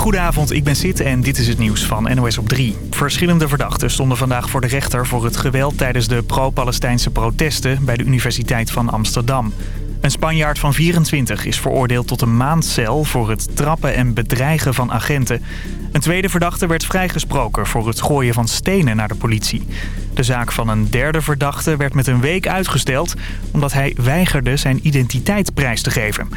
Goedenavond, ik ben Sid en dit is het nieuws van NOS op 3. Verschillende verdachten stonden vandaag voor de rechter voor het geweld tijdens de pro-Palestijnse protesten bij de Universiteit van Amsterdam. Een Spanjaard van 24 is veroordeeld tot een maand cel voor het trappen en bedreigen van agenten. Een tweede verdachte werd vrijgesproken voor het gooien van stenen naar de politie. De zaak van een derde verdachte werd met een week uitgesteld... omdat hij weigerde zijn identiteit prijs te geven.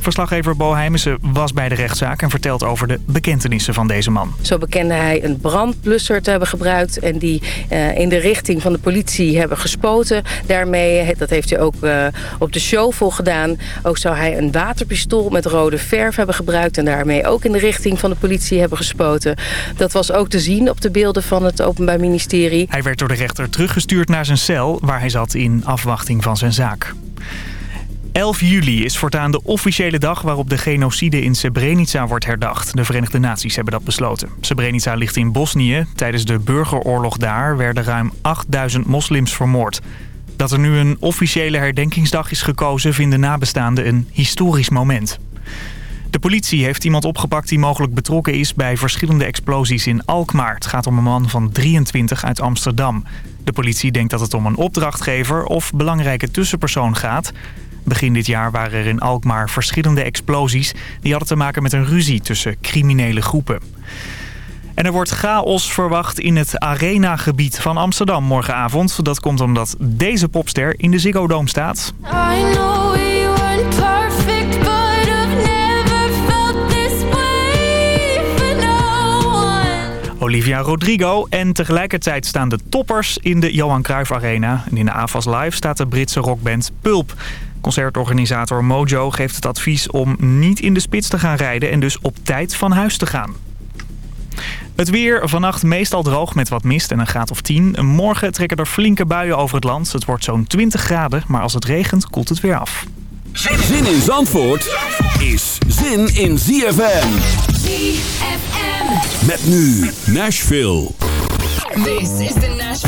Verslaggever Bo was bij de rechtszaak en vertelt over de bekentenissen van deze man. Zo bekende hij een brandblusser te hebben gebruikt en die uh, in de richting van de politie hebben gespoten. Daarmee, dat heeft hij ook uh, op de show vol gedaan. Ook zou hij een waterpistool met rode verf hebben gebruikt en daarmee ook in de richting van de politie hebben gespoten. Dat was ook te zien op de beelden van het Openbaar Ministerie. Hij werd door de rechter teruggestuurd naar zijn cel waar hij zat in afwachting van zijn zaak. 11 juli is voortaan de officiële dag waarop de genocide in Srebrenica wordt herdacht. De Verenigde Naties hebben dat besloten. Srebrenica ligt in Bosnië. Tijdens de burgeroorlog daar werden ruim 8000 moslims vermoord. Dat er nu een officiële herdenkingsdag is gekozen vinden nabestaanden een historisch moment. De politie heeft iemand opgepakt die mogelijk betrokken is bij verschillende explosies in Alkmaar. Het gaat om een man van 23 uit Amsterdam. De politie denkt dat het om een opdrachtgever of belangrijke tussenpersoon gaat. Begin dit jaar waren er in Alkmaar verschillende explosies... die hadden te maken met een ruzie tussen criminele groepen. En er wordt chaos verwacht in het arenagebied van Amsterdam morgenavond. Dat komt omdat deze popster in de Ziggo Dome staat. Olivia Rodrigo. En tegelijkertijd staan de toppers in de Johan Cruijff Arena. En in de AFAS Live staat de Britse rockband Pulp. Concertorganisator Mojo geeft het advies om niet in de spits te gaan rijden... en dus op tijd van huis te gaan. Het weer vannacht meestal droog met wat mist en een graad of 10. Morgen trekken er flinke buien over het land. Het wordt zo'n 20 graden, maar als het regent koelt het weer af. Zin in Zandvoort is zin in ZFM. ZFM. Met nu Nashville. This is the Nashville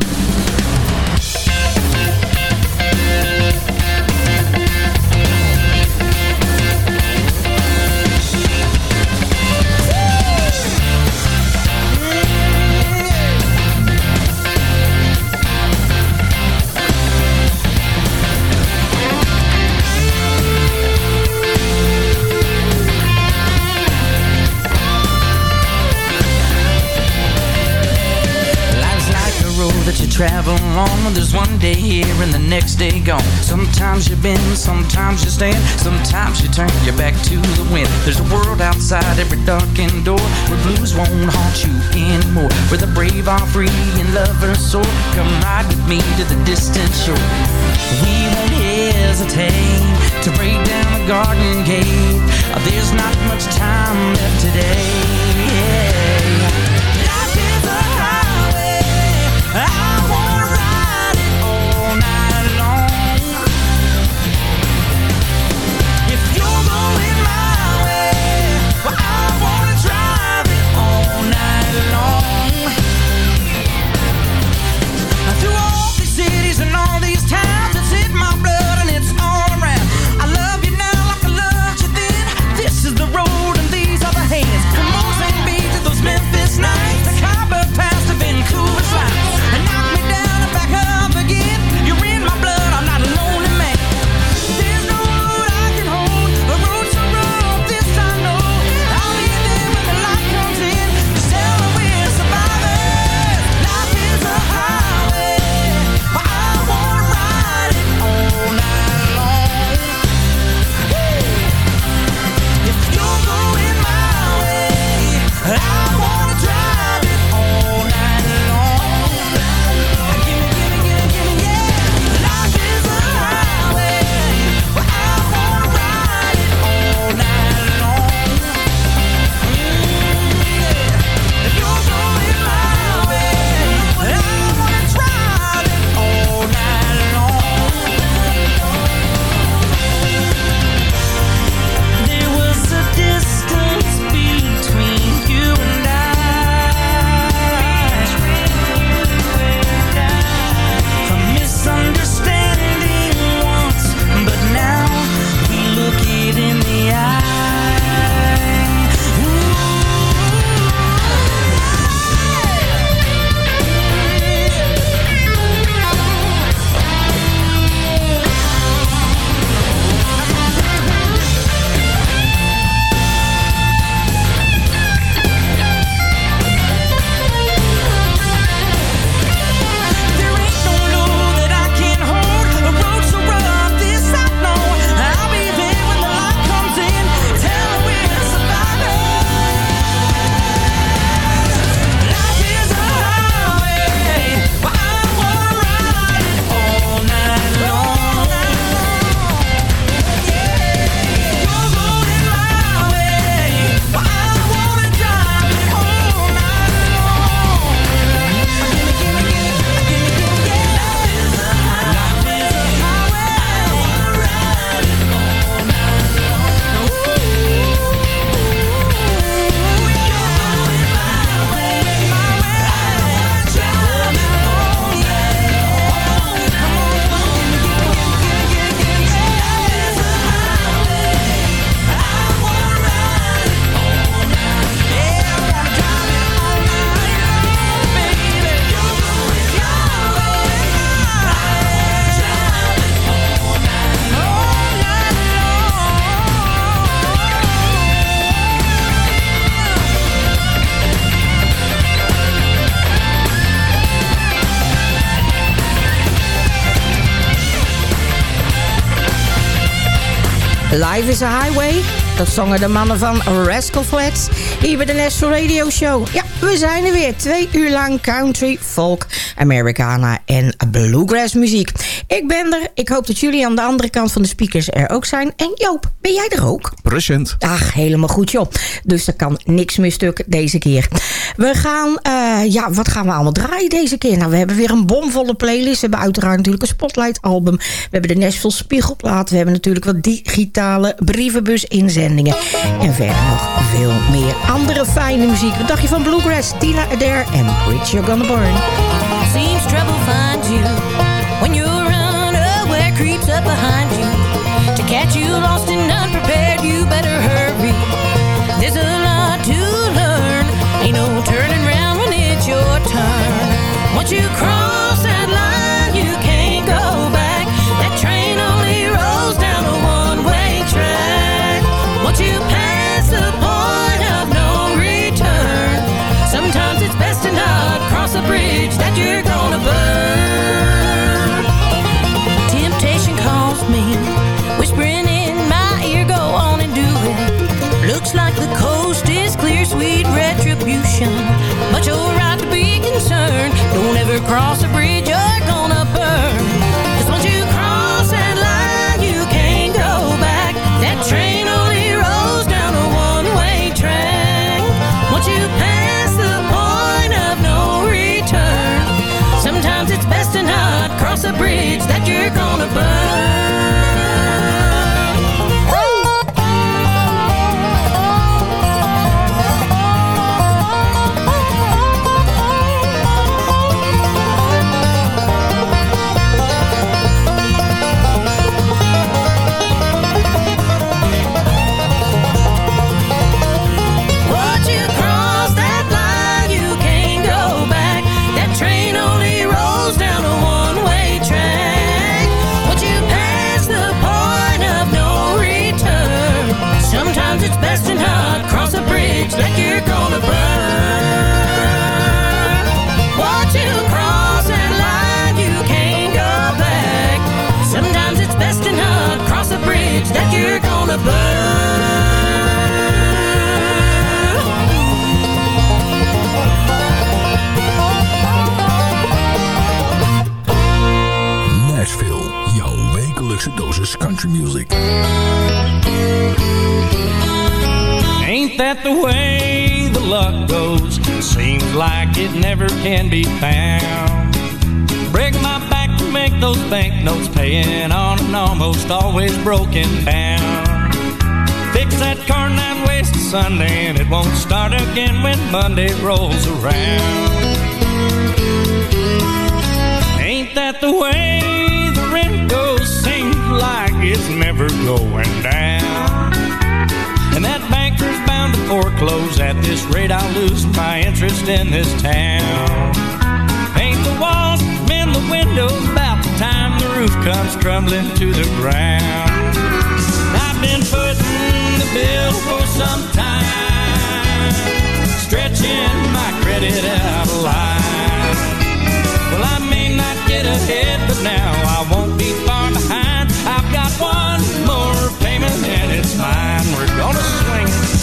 That you travel on. There's one day here and the next day gone. Sometimes you bend, sometimes you stand, sometimes you turn your back to the wind. There's a world outside every darkened door where blues won't haunt you anymore. Where the brave are free and lovers soar. Come ride with me to the distant shore. We won't hesitate to break down the garden gate. There's not much time left today. Life is a Highway. Dat zongen de mannen van Rascal Flats hier bij de National Radio Show. Ja, we zijn er weer. Twee uur lang country, folk, Americana en bluegrass muziek. Ik ben er. Ik hoop dat jullie aan de andere kant van de speakers er ook zijn. En Joop, ben jij er ook? Present. Ach, helemaal goed joh. Dus er kan niks meer stuk deze keer. We gaan, uh, ja, wat gaan we allemaal draaien deze keer? Nou, we hebben weer een bomvolle playlist. We hebben uiteraard natuurlijk een Spotlight album. We hebben de Nashville Spiegelplaat. We hebben natuurlijk wat digitale brievenbus inzendingen. En verder nog veel meer andere fijne muziek. Wat dacht je van Bluegrass, Tina Adair en Bridge You're Gonna Burn? Seems trouble finds you Don't ever cross a bridge you're gonna burn. Cause once you cross that line, you can't go back. That train only rolls down a one-way track. Once you pass the point of no return, sometimes it's best to not cross a bridge that you're gonna burn. Like it never can be found. Break my back to make those banknotes, paying on an almost always broken down. Fix that car now waste Sunday, and it won't start again when Monday rolls around. Ain't that the way the rent goes? Seems like it's never going down. Foreclose. At this rate, I'll lose my interest in this town. Paint the walls, mend the windows. About the time the roof comes crumbling to the ground. I've been footing the bill for some time, stretching my credit out of line. Well, I may not get ahead, but now I won't be far behind. I've got one more payment and it's mine. We're gonna swing.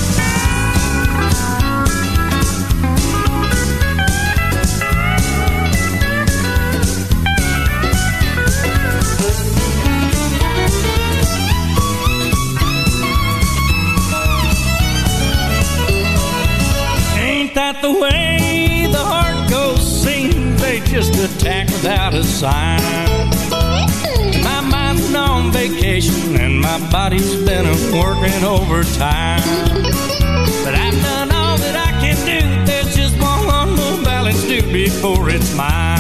The way the heart goes? Seems they just attack without a sign. My mind's on vacation and my body's been working overtime. But I've done all that I can do. There's just one more balance due before it's mine.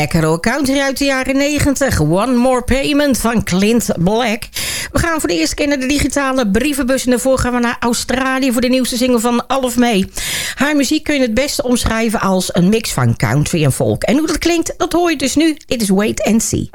Lekker hoor. Country uit de jaren 90. One More Payment van Clint Black. We gaan voor de eerste keer naar de digitale brievenbus. En daarvoor gaan we naar Australië voor de nieuwste single van Alf May. Haar muziek kun je het beste omschrijven als een mix van country en folk. En hoe dat klinkt, dat hoor je dus nu. Dit is Wait and See.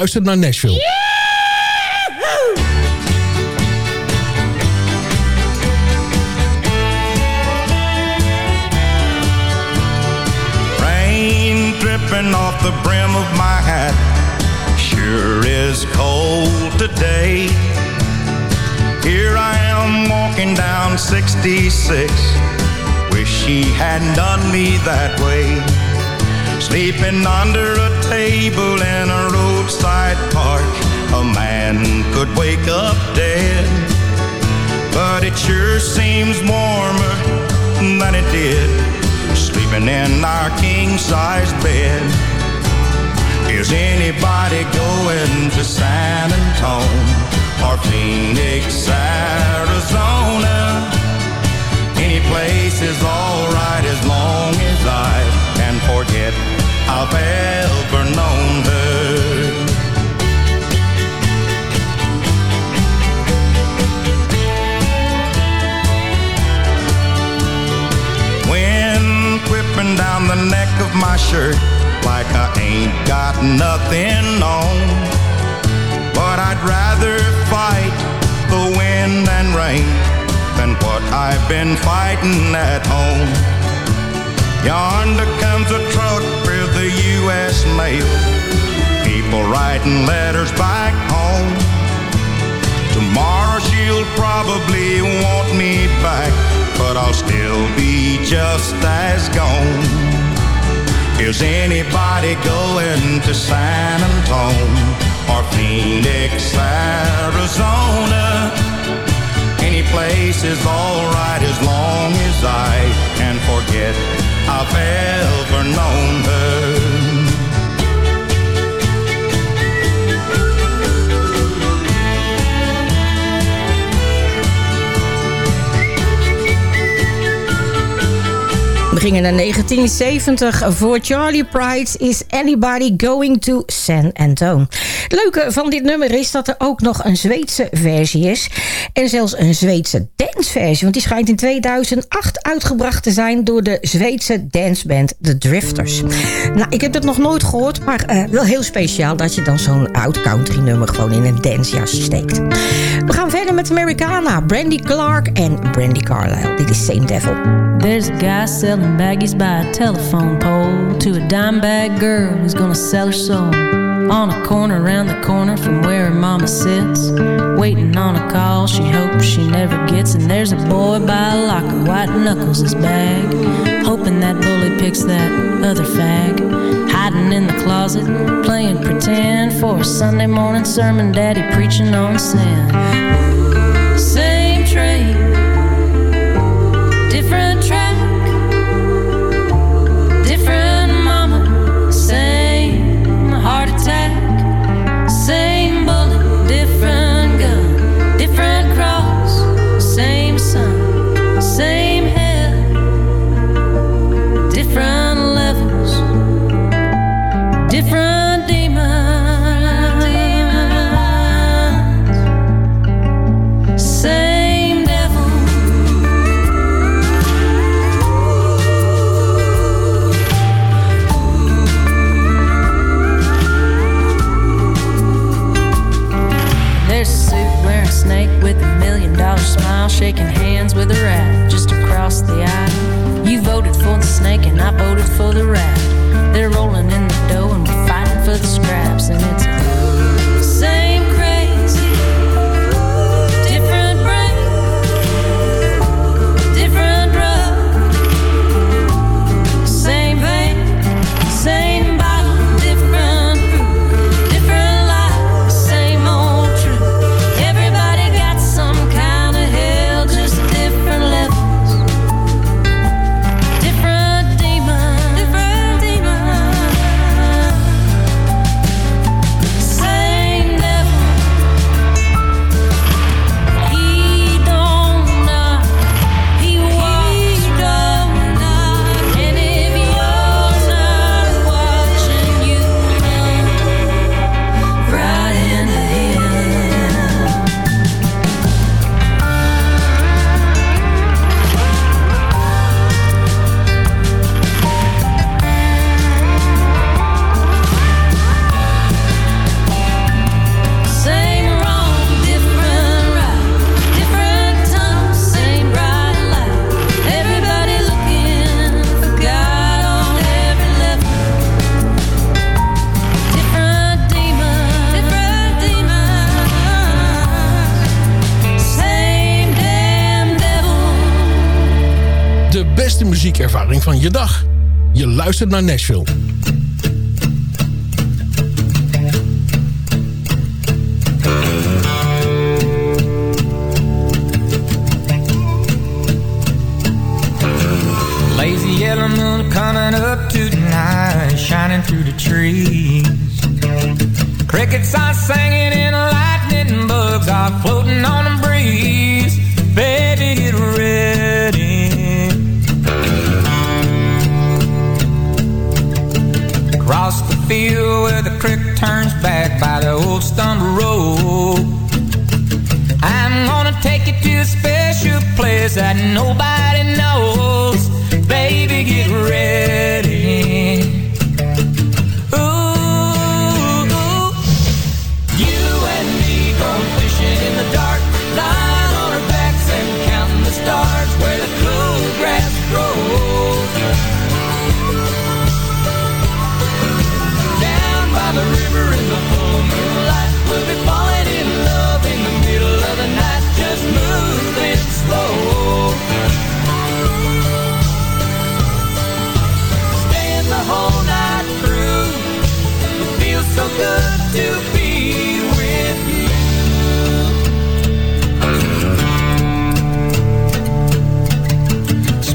Luistert naar Nashville. Rain dripping off the brim of my hat. Sure is cold today. Here I am walking down 66. Wish she hadn't done me that way. Sleeping under a table in a roadside park. A man could wake up dead. But it sure seems warmer than it did sleeping in our king-size bed. Is anybody going to San Antone or Phoenix, Arizona? Any place is alright as long as I forget I've ever known her. Wind whipping down the neck of my shirt like I ain't got nothing on. But I'd rather fight the wind and rain than what I've been fighting at home. Yonder comes a truck with the U.S. mail. People writing letters back home. Tomorrow she'll probably want me back, but I'll still be just as gone. Is anybody going to San Antone or Phoenix, Arizona? Any place is alright as long as I can forget I've ever known her. We gingen naar 1970 voor Charlie Pride Is Anybody Going to San Antone. Het leuke van dit nummer is dat er ook nog een Zweedse versie is. En zelfs een Zweedse danceversie. Want die schijnt in 2008 uitgebracht te zijn door de Zweedse danceband The Drifters. Nou, ik heb dat nog nooit gehoord, maar eh, wel heel speciaal dat je dan zo'n oud country nummer gewoon in een dancejasje steekt. We gaan verder met Americana, Brandy Clark en Brandy Carlisle. Dit is Same Devil. There's a guy selling baggies by a telephone pole to a dime bag girl who's gonna sell her soul. On a corner around the corner from where her mama sits, waiting on a call she hopes she never gets. And there's a boy by a locker, white knuckles his bag, hoping that bully picks that other fag. Hiding in the closet, playing pretend for a Sunday morning sermon, daddy preaching on sin. Je luistert naar Nashville. Lazy yellow moon coming up tonight, shining through the trees. Crickets are singing and lightning bugs are floating field where the creek turns back by the old stumble road. I'm gonna take you to a special place that nobody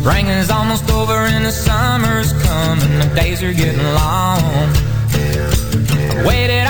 Spring's almost over and the summer's coming. The days are getting long. I waited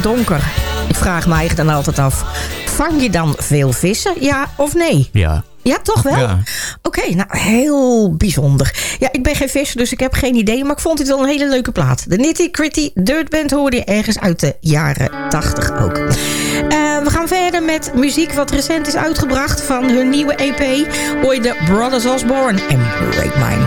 donker? Ik vraag me eigenlijk dan altijd af. Vang je dan veel vissen, ja of nee? Ja. Ja, toch wel? Ja. Oké, nou, heel bijzonder. Ja, ik ben geen visser, dus ik heb geen idee. Maar ik vond het wel een hele leuke plaat. De Nitty Gritty Dirt Band hoorde je ergens uit de jaren 80 ook. Eh, we gaan verder met muziek wat recent is uitgebracht van hun nieuwe EP. Hoor de Brothers Osborne en Break Mine.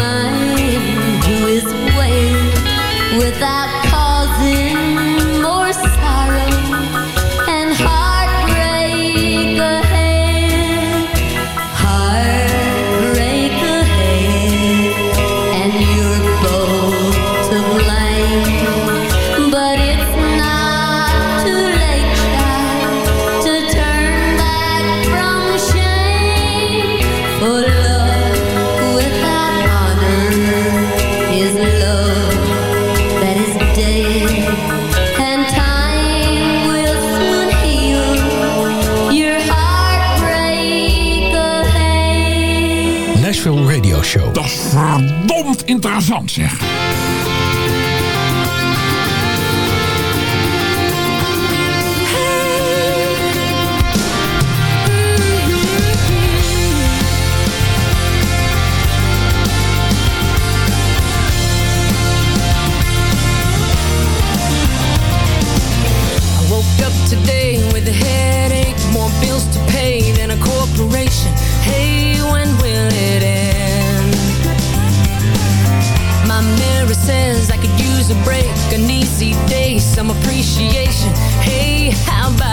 mind you is way without causing Nederland zeg. day, some appreciation. Hey, how about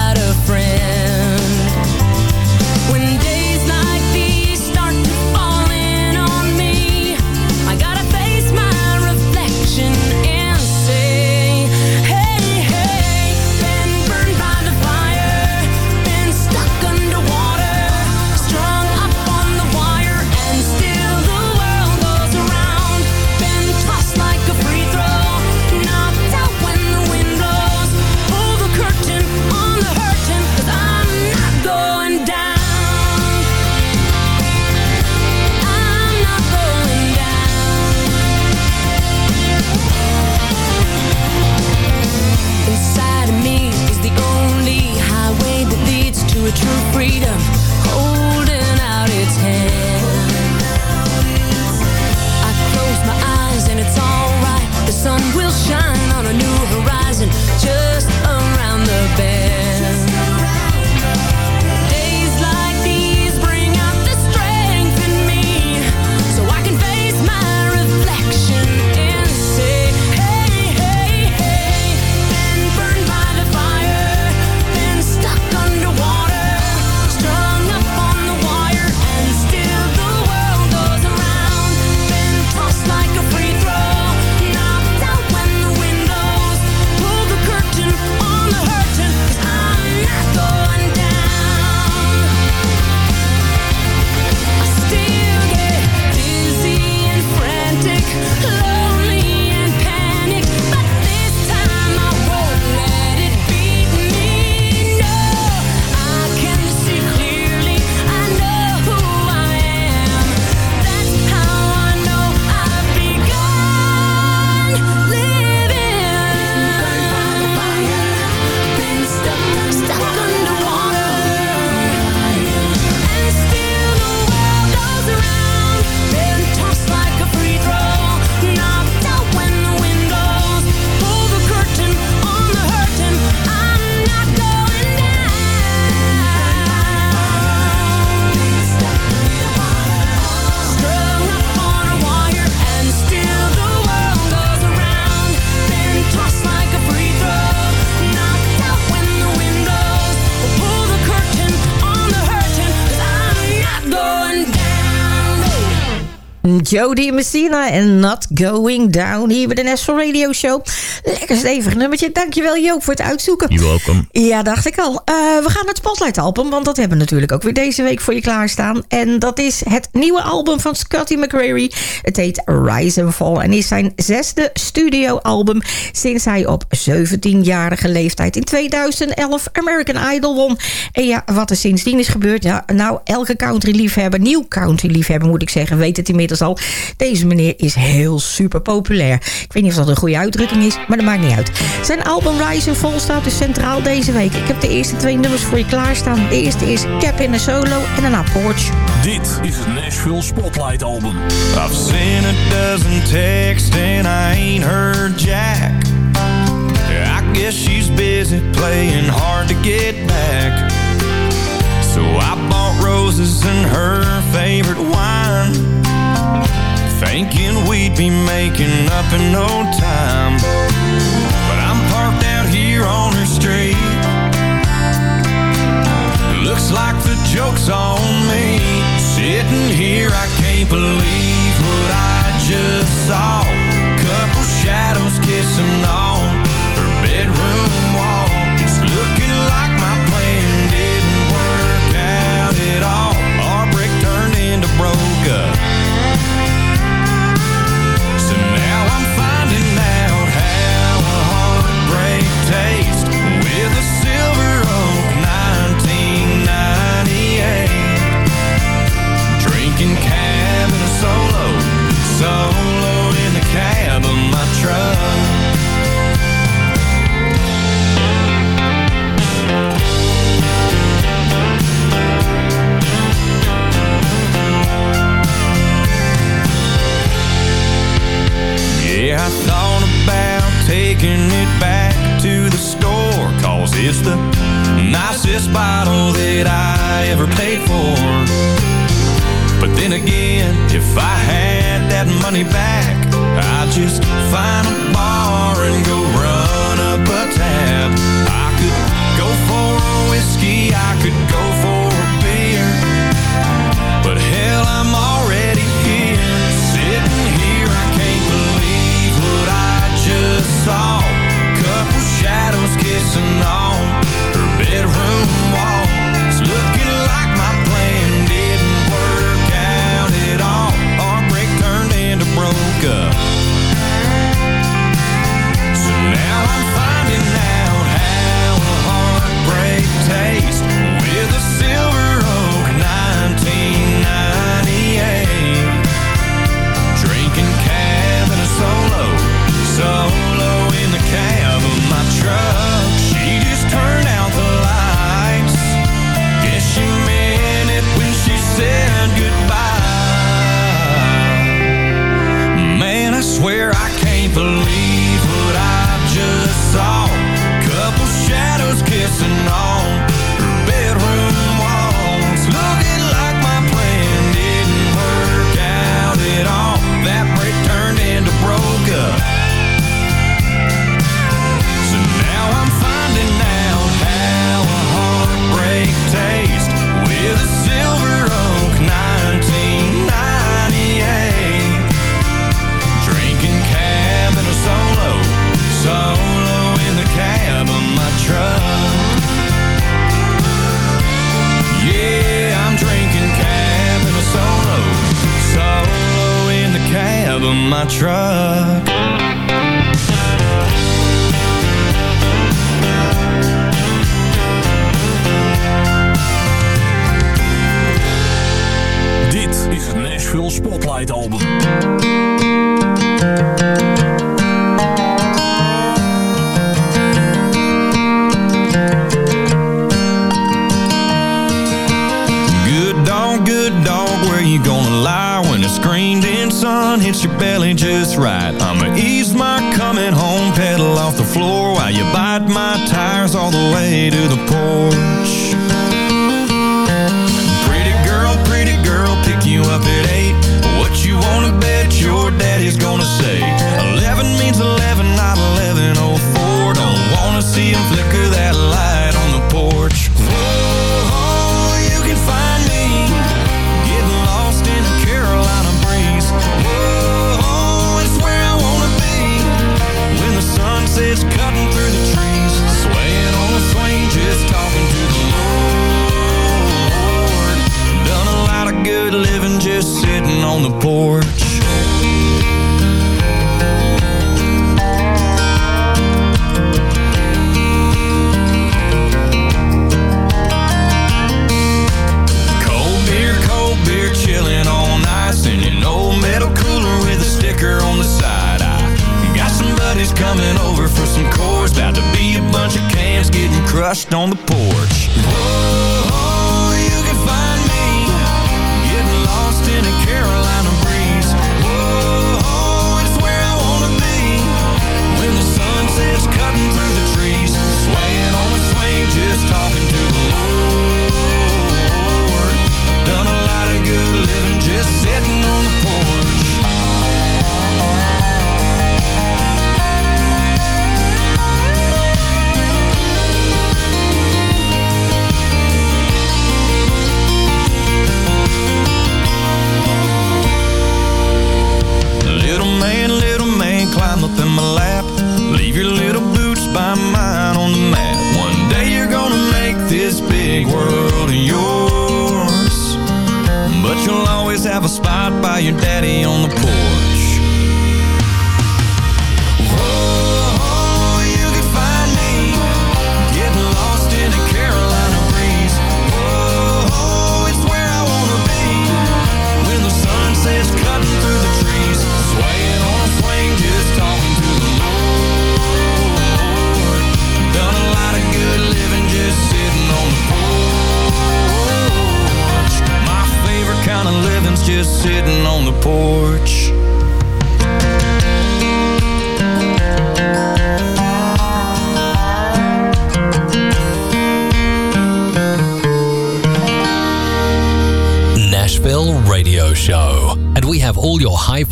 Jody Messina en Not Going Down hier bij de National Radio Show. Lekker stevig nummertje. Dankjewel Joop voor het uitzoeken. You're welcome. Ja, dacht ik al. Eh, we gaan naar het Spotlight album, want dat hebben we natuurlijk ook weer deze week voor je klaarstaan. En dat is het nieuwe album van Scotty McCreery. Het heet Rise and Fall en is zijn zesde studioalbum sinds hij op 17-jarige leeftijd in 2011 American Idol won. En ja, wat er sindsdien is gebeurd, ja, nou, elke country-liefhebber, nieuw country-liefhebber moet ik zeggen, weet het inmiddels al. Deze meneer is heel super populair. Ik weet niet of dat een goede uitdrukking is, maar dat maakt niet uit. Zijn album Rise and Fall staat dus centraal deze week. Ik heb de eerste twee nummers voor je klaarstaan. De eerste is Cap in a Solo en daarna Porch. Dit is het Nashville Spotlight Album. I've seen a dozen texts and I ain't heard Jack. I guess she's busy playing hard to get back. So I bought roses and her favorite wine. Thinking we'd be making up in no time. But I'm parked out here on her street. Looks like the joke's on me. Sitting here, I can't believe what I just saw. Couple shadows kissing on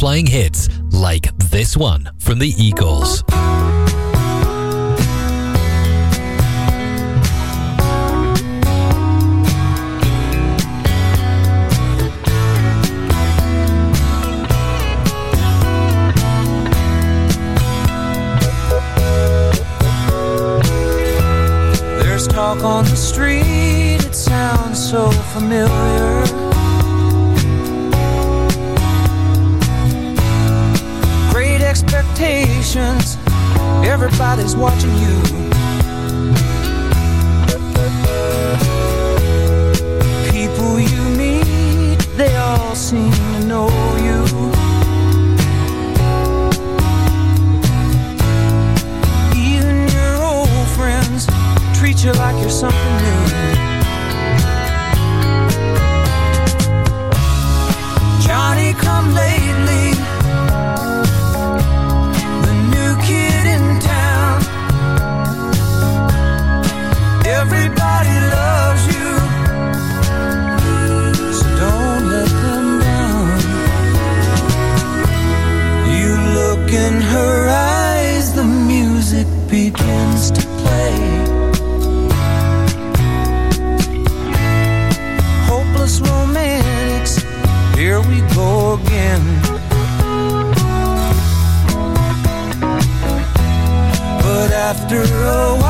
playing hits like this one from the Eagles. There's talk on the street, it sounds so familiar. expectations. Everybody's watching you. People you meet, they all seem to know you. Even your old friends treat you like you're something new. after a while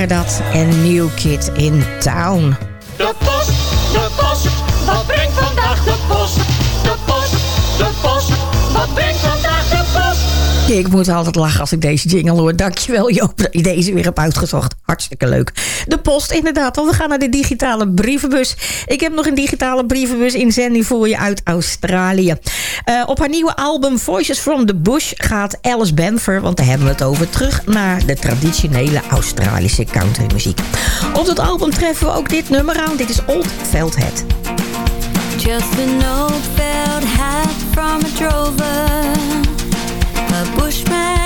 waren dat. En New Kid in Town. De post, de post, wat brengt vandaag de post? De post, de post, wat brengt vandaag de post? Ik moet altijd lachen als ik deze jingle hoor. Dankjewel Joop dat je deze weer hebt uitgezocht. Hartstikke leuk. De post inderdaad, want we gaan naar de digitale brievenbus. Ik heb nog een digitale brievenbus in zending voor je uit Australië. Eh, op haar nieuwe album Voices from the Bush gaat Alice Benfer, want daar hebben we het over, terug naar de traditionele Australische countrymuziek. Op dat album treffen we ook dit nummer aan. Dit is Old Veldhead. Just an old felt hat from a drover, a bushman.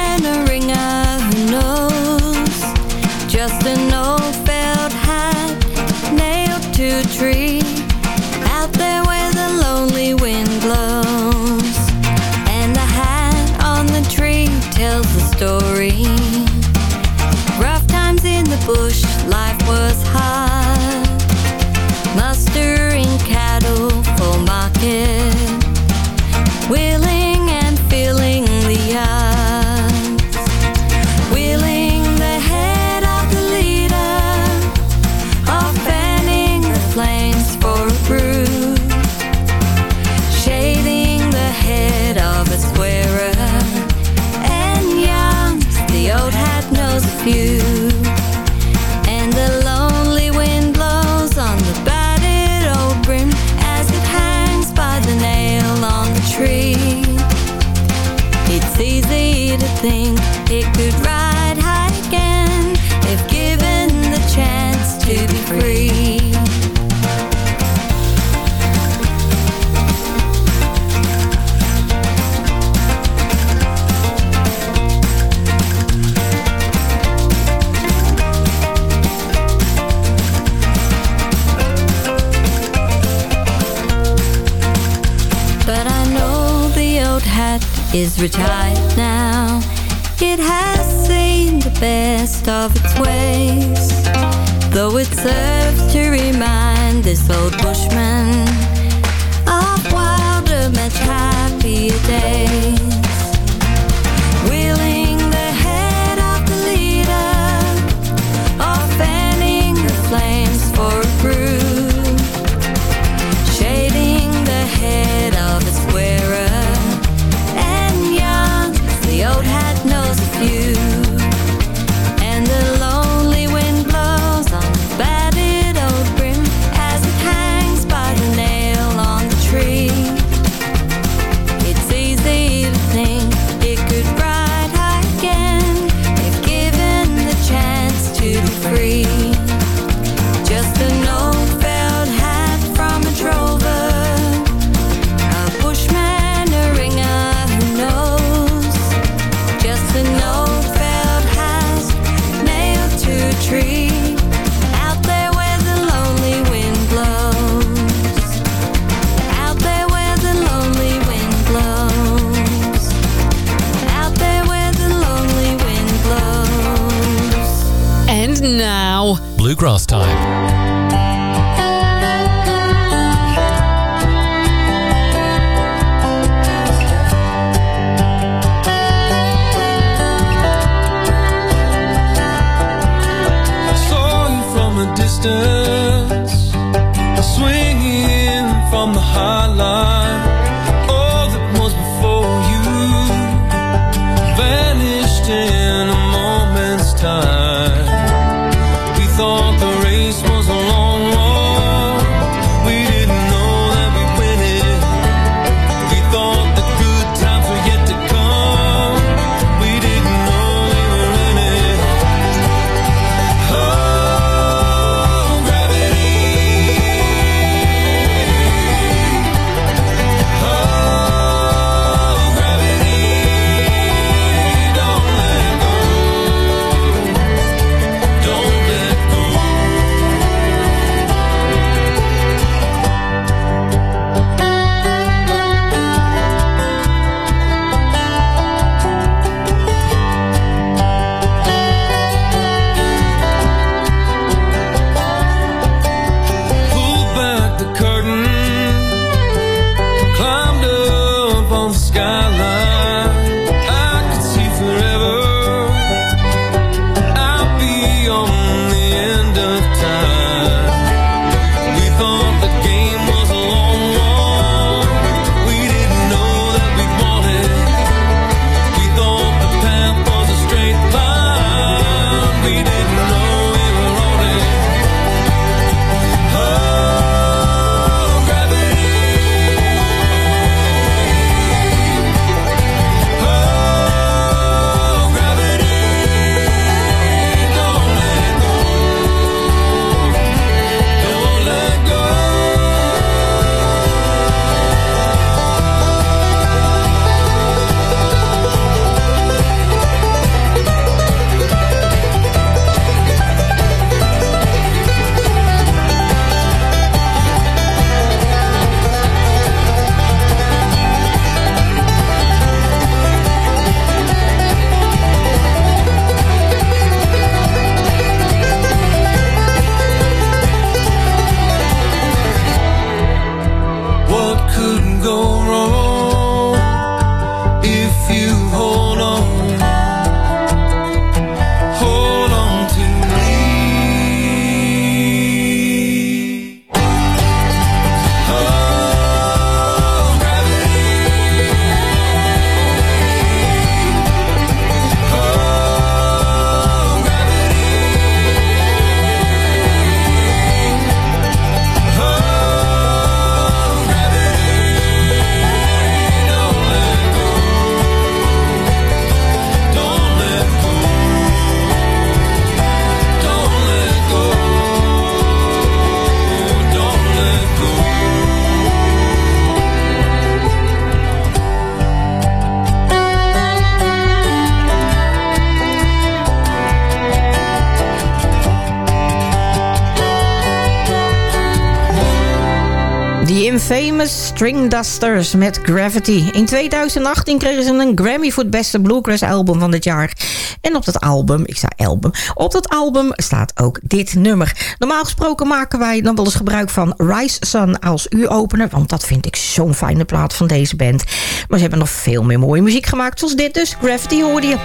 The Infamous String Dusters met Gravity. In 2018 kregen ze een Grammy voor het beste bluegrass album van dit jaar. En op dat album, ik zei album, op dat album staat ook dit nummer. Normaal gesproken maken wij dan wel eens gebruik van Rise Sun als u-opener. Want dat vind ik zo'n fijne plaat van deze band. Maar ze hebben nog veel meer mooie muziek gemaakt zoals dit dus. Gravity hoorde je.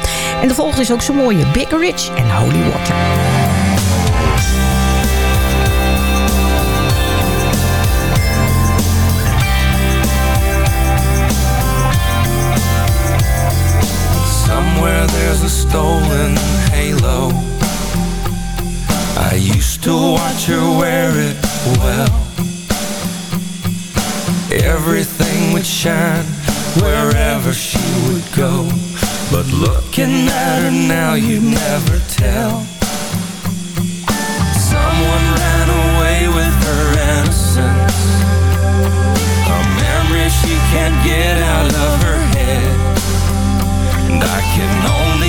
En de volgende is ook zo'n mooie Big Rich en Holy Water. To wear it well. Everything would shine wherever she would go. But looking at her now, you'd never tell. Someone ran away with her innocence. A memory she can't get out of her head. And I can only